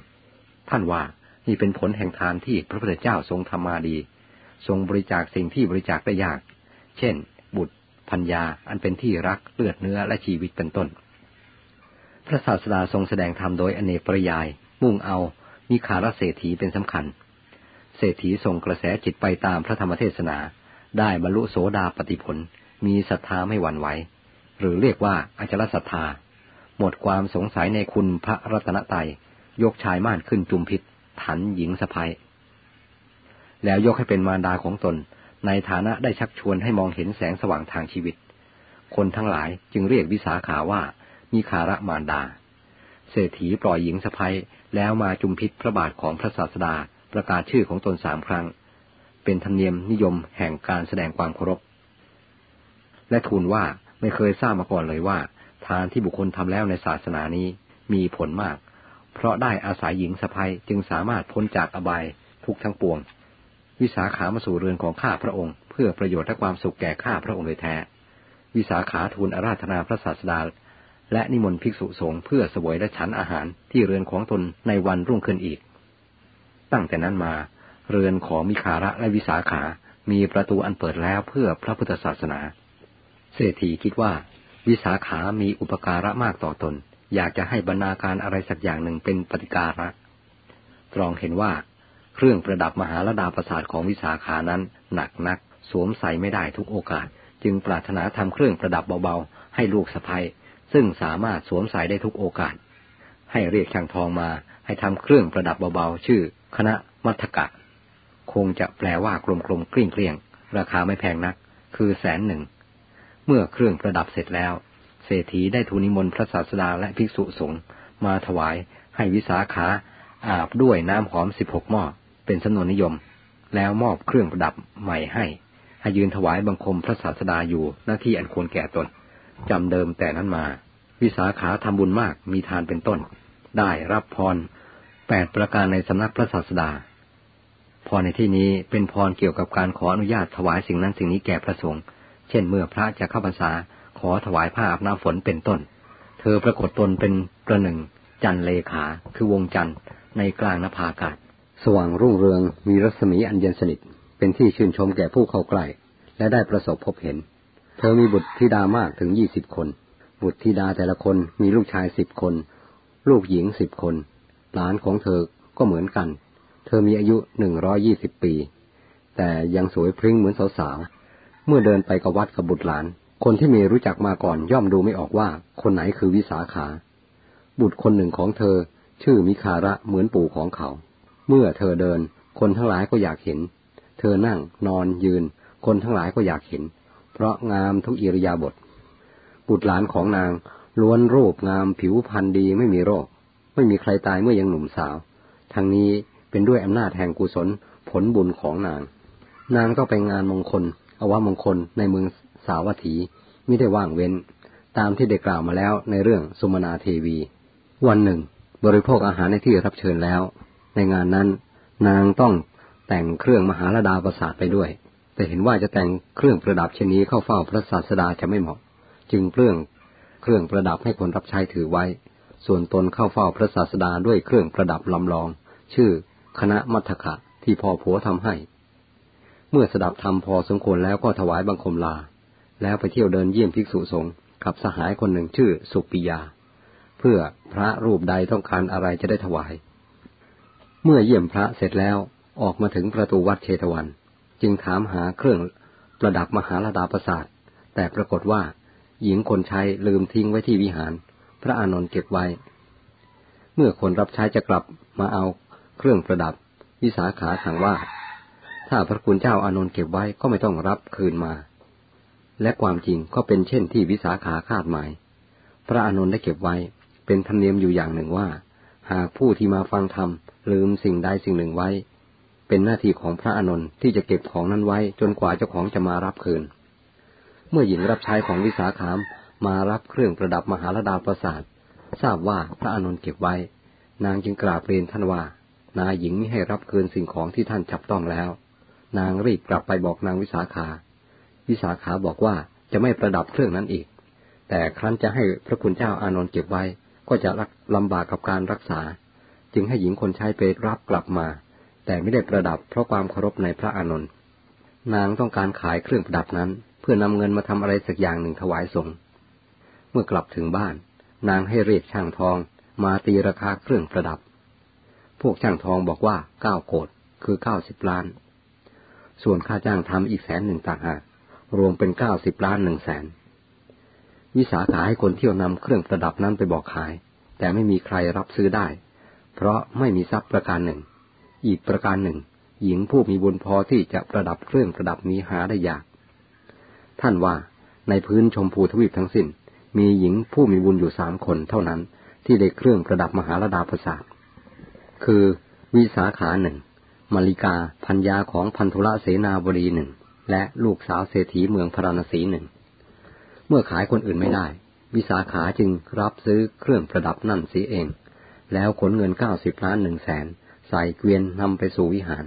ท่านว่านี่เป็นผลแห่งทานที่พระพุทธเจ้าทรงทำมาดี ทรงบริจาคสิ่งที่บริจาคได้ยาก เช่น บุตรพัญญาอันเป็นที่รักเลือดเนื้อและชีวิตเป็นต้น พระศาสดาทรงแสดงธรรมโดยอเนกปริยาย มุ่งเอามีคารเศรษฐีเป็นสำคัญ เศรษฐีส่งกระแสจิตไปตามพระธรรมเทศนา ได้บรรลุโสดาปติผล มีศรัทธาไม่หวั่นไหว หรือเรียกว่าอจรศรัทธา หมดความสงสัยในคุณพระรัตนตรัยยกชายม่านขึ้นจุมพิษถันหญิงสะพายแล้วยกให้เป็นมารดาของตน ในฐานะได้ชักชวนให้มองเห็นแสงสว่างทางชีวิต คนทั้งหลายจึงเรียกวิสาขาว่ามีคาระมารดา เศรษฐีปล่อยหญิงสะพายแล้วมาจุมพิษพระบาทของพระศาสดา ประกาศชื่อของตนสามครั้ง เป็นธรรมเนียมนิยมแห่งการแสดงความเคารพ และทูลว่าไม่เคยทราบมาก่อนเลยว่า ทานที่บุคคลทำแล้วในศาสนานี้มีผลมาก เพราะได้อาศัยหญิงสะพายจึงสามารถพ้นจากอบายทุกทั้งปวง วิสาขามาสู่เรือนของข้าพระองค์ เพื่อประโยชน์และความสุขแก่ข้าพระองค์โดยแท้ วิสาขาทูลอาราธนาพระศาสดาและนิมนต์ภิกษุสงฆ์เพื่อสวยและฉันอาหารที่เรือนของตนในวันรุ่งขึ้นอีก ตั้งแต่นั้นมาเรือนของมิคาระและวิสาขา มีประตูอันเปิดแล้วเพื่อพระพุทธศาสนา เศรษฐีคิดว่า วิสาขามีอุปการะมากต่อตน อยากจะให้บรรณาการอะไรสักอย่างหนึ่งเป็นปฏิการะ ตรองเห็นว่า เครื่องประดับมหาลดาประสาทของวิสาขานั้น หนักนัก สวมใส่ไม่ได้ทุกโอกาส จึงปรารถนาทำเครื่องประดับเบาๆ ให้ลูกสะพ้ยซึ่งสามารถสวมใส่ได้ทุกโอกาส ให้เรียกช่างทองมาให้ทำเครื่องประดับเบาๆ ชื่อ คณะมัทกะ คงจะแปลว่ากลมๆกลิ้งเกลี้ยง ราคาไม่แพงนัก คือแสนหนึ่ง เมื่อเครื่องประดับเสร็จแล้ว เศรษฐีได้ทูลนิมนต์พระศาสดาและภิกษุสงฆ์มาถวายให้วิสาขาอาบด้วยน้ำหอมสิบหกหม้อเป็นสนวนนิยม แล้วมอบเครื่องประดับใหม่ให้ ให้ยืนถวายบังคมพระศาสดาอยู่หน้าที่อันควรแก่ตนจำเดิมแต่นั้นมา วิสาขาทำบุญมากมีทานเป็นต้น ได้รับพร แปดประการในสำนักพระศาสดา พรในที่นี้เป็นพรเกี่ยวกับการขออนุญาตถวายสิ่งนั้นสิ่งนี้แก่พระสงฆ์ เช่นเมื่อพระจะเข้าพรรษาขอถวายผ้าอาบน้ำฝนเป็นต้น เธอปรากฏตนเป็นประหนึ่ง จันเลขา คือวงจันทร์ในกลางนภาอากาศ สว่างรุ่งเรืองมีรัศมีอันเย็นสนิท เป็นที่ชื่นชมแก่ผู้เข้าใกล้ และได้ประสบพบเห็น เธอมีบุตรธิดามากถึงยี่สิบคน บุตรธิดาแต่ละคนมีลูกชายสิบคน ลูกหญิงสิบคน หลานของเธอก็เหมือนกัน เธอมีอายุหนึ่งร้อยี่สิบปี แต่ยังสวยพริ้งเหมือนสาวๆ เมื่อเดินไปกับวัดกับบุตรหลาน คนที่มีรู้จักมาก่อนย่อมดูไม่ออกว่าคนไหนคือวิสาขา บุตรคนหนึ่งของเธอชื่อมิคาระเหมือนปู่ของเขา เมื่อเธอเดิน คนทั้งหลายก็อยากเห็น เธอนั่งนอนยืน คนทั้งหลายก็อยากเห็น เพราะงามทุกอิริยาบถบุตรหลานของนางล้วนรูปงามผิวพรรณดีไม่มีโรค ไม่มีใครตายเมื่อยังหนุ่มสาว ทั้งนี้เป็นด้วยอำนาจแห่งกุศลผลบุญของนาง นางก็ไปงานมงคล อวมงคลในเมืองสาวัตถีไม่ได้ว่างเว้น ตามที่ได้กล่าวมาแล้วในเรื่องสุมนาเทวี วันหนึ่ง บริโภคอาหารในที่รับเชิญแล้ว ในงานนั้นนางต้องแต่งเครื่องมหาลดาประสาทไปด้วย แต่เห็นว่าจะแต่งเครื่องประดับเช่นนี้เข้าเฝ้าพระศาสดาจะไม่เหมาะ จึงเปลื้องเครื่องประดับให้คนรับใช้ถือไว้ ส่วนตนเข้าเฝ้าพระศาสดาด้วยเครื่องประดับลำลอง ชื่อคณะมัทคะที่พ่อผัวทำให้ เมื่อสดับทำพอสมควรแล้วก็ถวายบังคมลา แล้วไปเที่ยวเดินเยี่ยมภิกษุสงฆ์กับสหายคนหนึ่งชื่อสุปิยา เพื่อพระรูปใดต้องการอะไรจะได้ถวาย เมื่อเยี่ยมพระเสร็จแล้วออกมาถึงประตูวัดเชตวัน จึงถามหาเครื่องประดับมหาลดาประสาทแต่ปรากฏว่าหญิงคนใช้ลืมทิ้งไว้ที่วิหาร พระอานนท์เก็บไว้ เมื่อคนรับใช้จะกลับมาเอาเครื่องประดับ วิสาขาถางว่า ถ้าพระคุณเจ้าอานนท์เก็บไว้ก็ไม่ต้องรับคืนมา และความจริงก็เป็นเช่นที่วิสาขาคาดหมาย พระอานนท์ได้เก็บไว้เป็นธรรมเนียมอยู่อย่างหนึ่งว่า หากผู้ที่มาฟังธรรมลืมสิ่งใดสิ่งหนึ่งไว้ เป็นหน้าที่ของพระอานนท์ที่จะเก็บของนั้นไว้จนกว่าเจ้าของจะมารับคืน เมื่อหญิงรับใช้ของวิสาขาม มารับเครื่องประดับมหาลดาประสาท ทราบว่าพระอานนท์เก็บไว้ นางจึงกราบเรียนท่านว่า นายหญิงไม่ให้รับคืนสิ่งของที่ท่านจับต้องแล้ว นางรีบกลับไปบอกนางวิสาขา วิสาขาบอกว่าจะไม่ประดับเครื่องนั้นอีก แต่ครั้นจะให้พระคุณเจ้าอานนท์เก็บไว้ ก็จะลำบากกับการรักษา จึงให้หญิงคนใช้ไปรับกลับมา แต่ไม่ได้ประดับเพราะความเคารพในพระอานนท์นางต้องการขายเครื่องประดับนั้น เพื่อนำเงินมาทำอะไรสักอย่างหนึ่งถวายสงฆ์ มื่อกลับถึงบ้าน นางให้เรียกช่างทองมาตีราคาเครื่องประดับ พวกช่างทองบอกว่าเก้าโกดคือเก้าสิบล้าน ส่วนค่าจ้างทำอีกแสนหนึ่งต่างหากรวมเป็นเก้าสิบล้านหนึ่งแสน วิสาขาให้คนเที่ยวนำเครื่องประดับนั้นไปบอกขาย แต่ไม่มีใครรับซื้อได้ เพราะไม่มีทรัพย์ประการหนึ่ง อีกประการหนึ่ง หญิงผู้มีบุญพอที่จะประดับเครื่องประดับนี้หาได้ยาก ท่านว่าในพื้นชมพูทวีปทั้งสิน้น มีหญิงผู้มีบุญอยู่สามคนเท่านั้น ที่ได้เครื่องประดับมหาลดาประสาทคือวิสาขาหนึ่งมาริกาพัญญาของพันธุระเสนาบดีหนึ่งและลูกสาวเศรษฐีเมืองพราณสีหนึ่งเมื่อขายคนอื่นไม่ได้ วิสาขาจึงรับซื้อเครื่องประดับนั่นสีเอง แล้วขนเงินเก้าสิบล้านหนึ่งแสนใส่เกวียนนำไปสู่วิหาร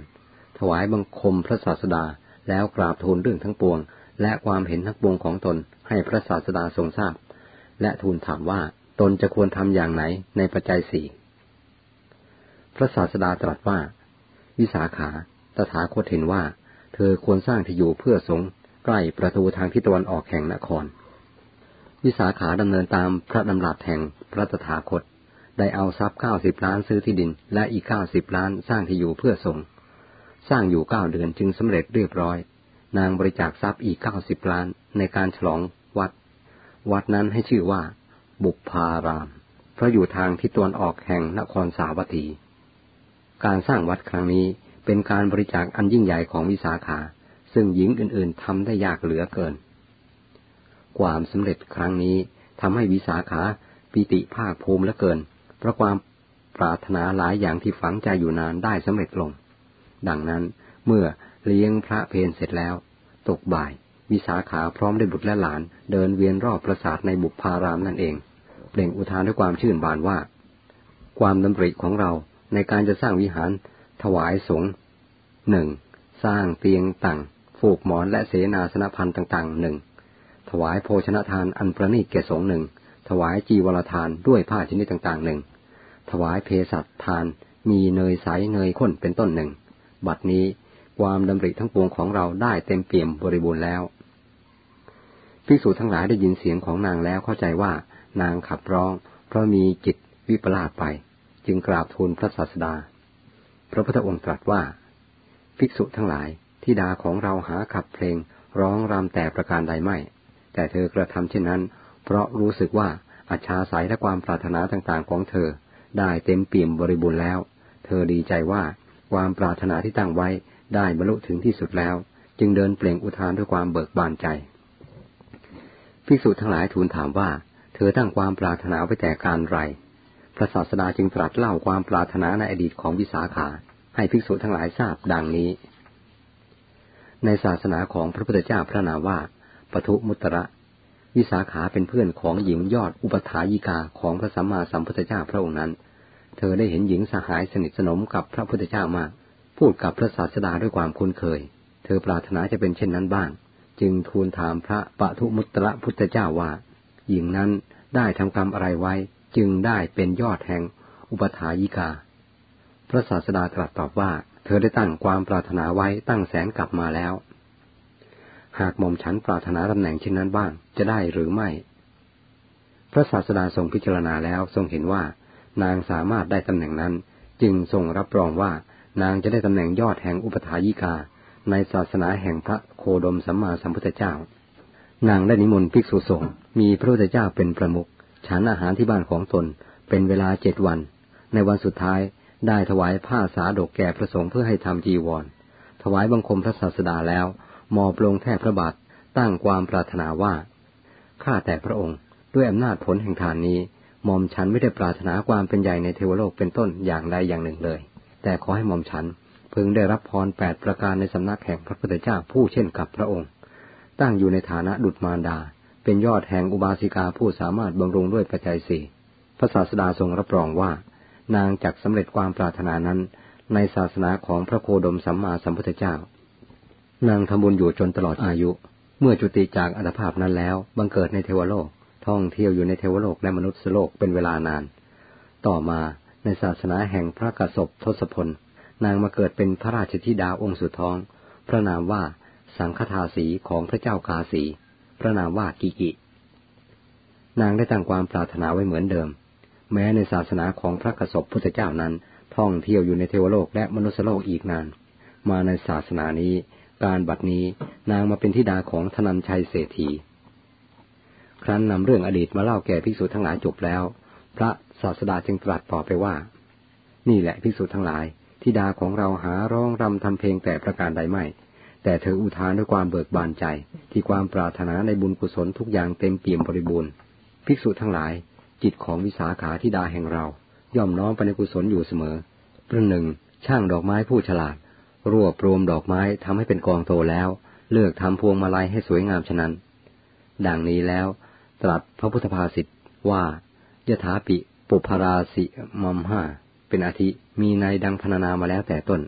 ถวายบังคมพระศาสดาแล้วกราบทูลเรื่องทั้งปวง และความเห็นทั้งปวงของตนให้พระศาสดาทรงทราบ และทูลถามว่าตนจะควรทำอย่างไหนในปัจจัยสี่ พระศาสดาตรัสว่า วิสาขาตถาคตเห็นว่า เธอควรสร้างที่อยู่เพื่อสงใกล้ประตูทางทิศตะวันออกแห่งนคร วิสาขาดำเนินตามพระดำรัสแห่งพระตถาคต ได้เอาทรัพย์เก้าสิบล้านซื้อที่ดิน และอีกเก้าสิบล้านสร้างที่อยู่เพื่อสงสร้างอยู่เก้าเดือนจึงสำเร็จเรียบร้อย นางบริจาคทรัพย์อีกเก้าสิบล้านในการฉลองวัด วัดนั้นให้ชื่อว่า บุพาราม เพราะอยู่ทางทิศตะวันออกแห่งนครสาวัตถี การสร้างวัดครั้งนี้เป็นการบริจาคอันยิ่งใหญ่ของวิสาขา ซึ่งหญิงอื่นๆทำได้ยากเหลือเกิน ความสำเร็จครั้งนี้ทำให้วิสาขาปิติภาคภูมิเหลือเกิน เพราะความปรารถนาหลายอย่างที่ฝังใจอยู่นานได้สำเร็จลง ดังนั้นเมื่อเลี้ยงพระเพนเสร็จแล้ว ตกบ่าย วิสาขาพร้อมด้วยบุตรและหลาน เดินเวียนรอบปราสาทในบุพารามนั่นเอง เปล่งอุทานด้วยความชื่นบานว่า ความดำริของเราในการจะสร้างวิหาร ถวายสงฆ์หนึ่งสร้างเตียงต่างฟูกหมอนและเสนาสนพันธ์ต่างๆหนึ่งถวายโภชนทานอันประณีตแก่สงฆ์หนึ่งถวายจีวรทานด้วยผ้าชนิดต่างๆหนึ่งถวายเพศัตทาน มีเนยใสเนยข้นเป็นต้นหนึ่ง บัดนี้ความดำริทั้งปวงของเราได้เต็มเปี่ยมบริบูรณ์แล้ว ภิกษุทั้งหลายได้ยินเสียงของนางแล้วเข้าใจว่านางขับร้อง เพราะมีจิตวิปลาสไป จึงกราบทูลพระศาสดา พระพุทธองค์ตรัสว่า ภิกษุทั้งหลายที่ดาของเราหาขับเพลงร้องรำแต่ประการใดไม่ แต่เธอกระทำเช่นนั้น เพราะรู้สึกว่าอาชาสายและความปรารถนาต่างๆ ของเธอ ได้เต็มเปี่ยมบริบูรณ์แล้ว เธอดีใจว่าความปรารถนาที่ตั้งไว้ได้บรรลุถึงที่สุดแล้ว จึงเดินเปล่งอุทานด้วยความเบิกบานใจ ภิกษุทั้งหลายทูลถามว่า เธอตั้งความปรารถนาไว้แต่การไร พระศาสดาจึงตรัสเล่าความปรารถนาในอดีตของวิสาขา ให้ภิกษุทั้งหลายทราบดังนี้ ในศาสนาของพระพุทธเจ้าพระนามว่าปทุมุตระ วิสาขาเป็นเพื่อนของหญิงยอดอุปถายิกาของพระสัมมาสัมพุทธเจ้าพระองค์นั้น เธอได้เห็นหญิงสหายสนิทสนมกับพระพุทธเจ้ามาก พูดกับพระศาสดาด้วยความคุ้นเคย เธอปรารถนาจะเป็นเช่นนั้นบ้าง จึงทูลถามพระปะทุมุตระพุทธเจ้าว่า หญิงนั้นได้ทำกรรมอะไรไว้ จึงได้เป็นยอดแห่งอุปถายิกา พระศาสดาตรัสตอบว่า เธอได้ตั้งความปรารถนาไว้ตั้งแสนกลับมาแล้ว หากหม่อมฉันปรารถนาตำแหน่งเช่นนั้นบ้างจะได้หรือไม่ พระศาสดาทรงพิจารณาแล้วทรงเห็นว่า นางสามารถได้ตำแหน่งนั้น จึงทรงรับรองว่านางจะได้ตำแหน่งยอดแห่งอุปถายิกา ในศาสนาแห่งพระโคดมสัมมาสัมพุทธเจ้า นางได้นิมนต์ภิกษุสงฆ์มีพระพุทธเจ้าเป็นประมุขฉันอาหารที่บ้านของตนเป็นเวลาเจ็ดวัน ในวันสุดท้ายได้ถวายผ้าสาดกแก่พระสงฆ์เพื่อให้ทำจีวร ถวายบังคมพระศาสดาแล้วมอบลงแทบพระบาทตั้งความปรารถนาว่าข้าแต่พระองค์ ด้วยอำนาจผลแห่งทานนี้หม่อมฉันไม่ได้ปรารถนาความเป็นใหญ่ในเทวโลกเป็นต้นอย่างใดอย่างหนึ่งเลย แต่ขอให้หม่อมฉัน พึงได้รับพรแปดประการในสำนักแห่งพระพุทธเจ้าผู้เช่นกับพระองค์ ตั้งอยู่ในฐานะดุจมารดา เป็นยอดแห่งอุบาสิกาผู้สามารถบำรุงด้วยปัจจัยสี่พระศาสดาทรงรับรองว่า นางจักสำเร็จความปรารถนานั้น ในศาสนาของพระโคดมสัมมาสัมพุทธเจ้า นางทำบุญอยู่จนตลอดอายุ เมื่อจุติจากอัตภาพนั้นแล้วบังเกิดในเทวโลก ท่องเที่ยวอยู่ในเทวโลกและมนุษย์โลกเป็นเวลานาน ต่อมาในศาสนาแห่งพระกสบทศพล นางมาเกิดเป็นพระราชธิดาองค์สุดท้อง พระนามว่าสังฆทาสีของพระเจ้าคาสี พระนามว่ากิกิ นางได้ตั้งความปรารถนาไว้เหมือนเดิม แม้ในศาสนาของพระกสบพุทธเจ้านั้น ท่องเที่ยวอยู่ในเทวโลกและมนุษยโลกอีกนาน มาในศาสนานี้ การบัดนี้นางมาเป็นธิดาของธนันชัยเศรษฐี ครั้นนำเรื่องอดีตมาเล่าแก่ภิกษุทั้งหลายจบแล้ว พระศาสดาจึงตรัสต่อไปว่า นี่แหละภิกษุทั้งหลาย ธิดาของเราหาร้องรำทำเพลงแต่ประการใดไม่ แต่เธออุทานด้วยความเบิกบานใจ ที่ความปรารถนาในบุญกุศลทุกอย่างเต็มเปี่ยมบริบูรณ์ ภิกษุทั้งหลาย จิตของวิสาขาธิดาแห่งเรา ย่อมน้อมไปในกุศลอยู่เสมอ ประหนึ่ง ช่างดอกไม้ผู้ฉลาด รวบรวมดอกไม้ทำให้เป็นกองโตแล้ว เลือกทำพวงมาลัยให้สวยงามฉะนั้น ดังนี้แล้วตรัสพระพุทธภาษิตว่ายถาปิปุพราสิมัมห้าเป็นอาทิ มีในดังพรรณนามาแล้วแต่ต้น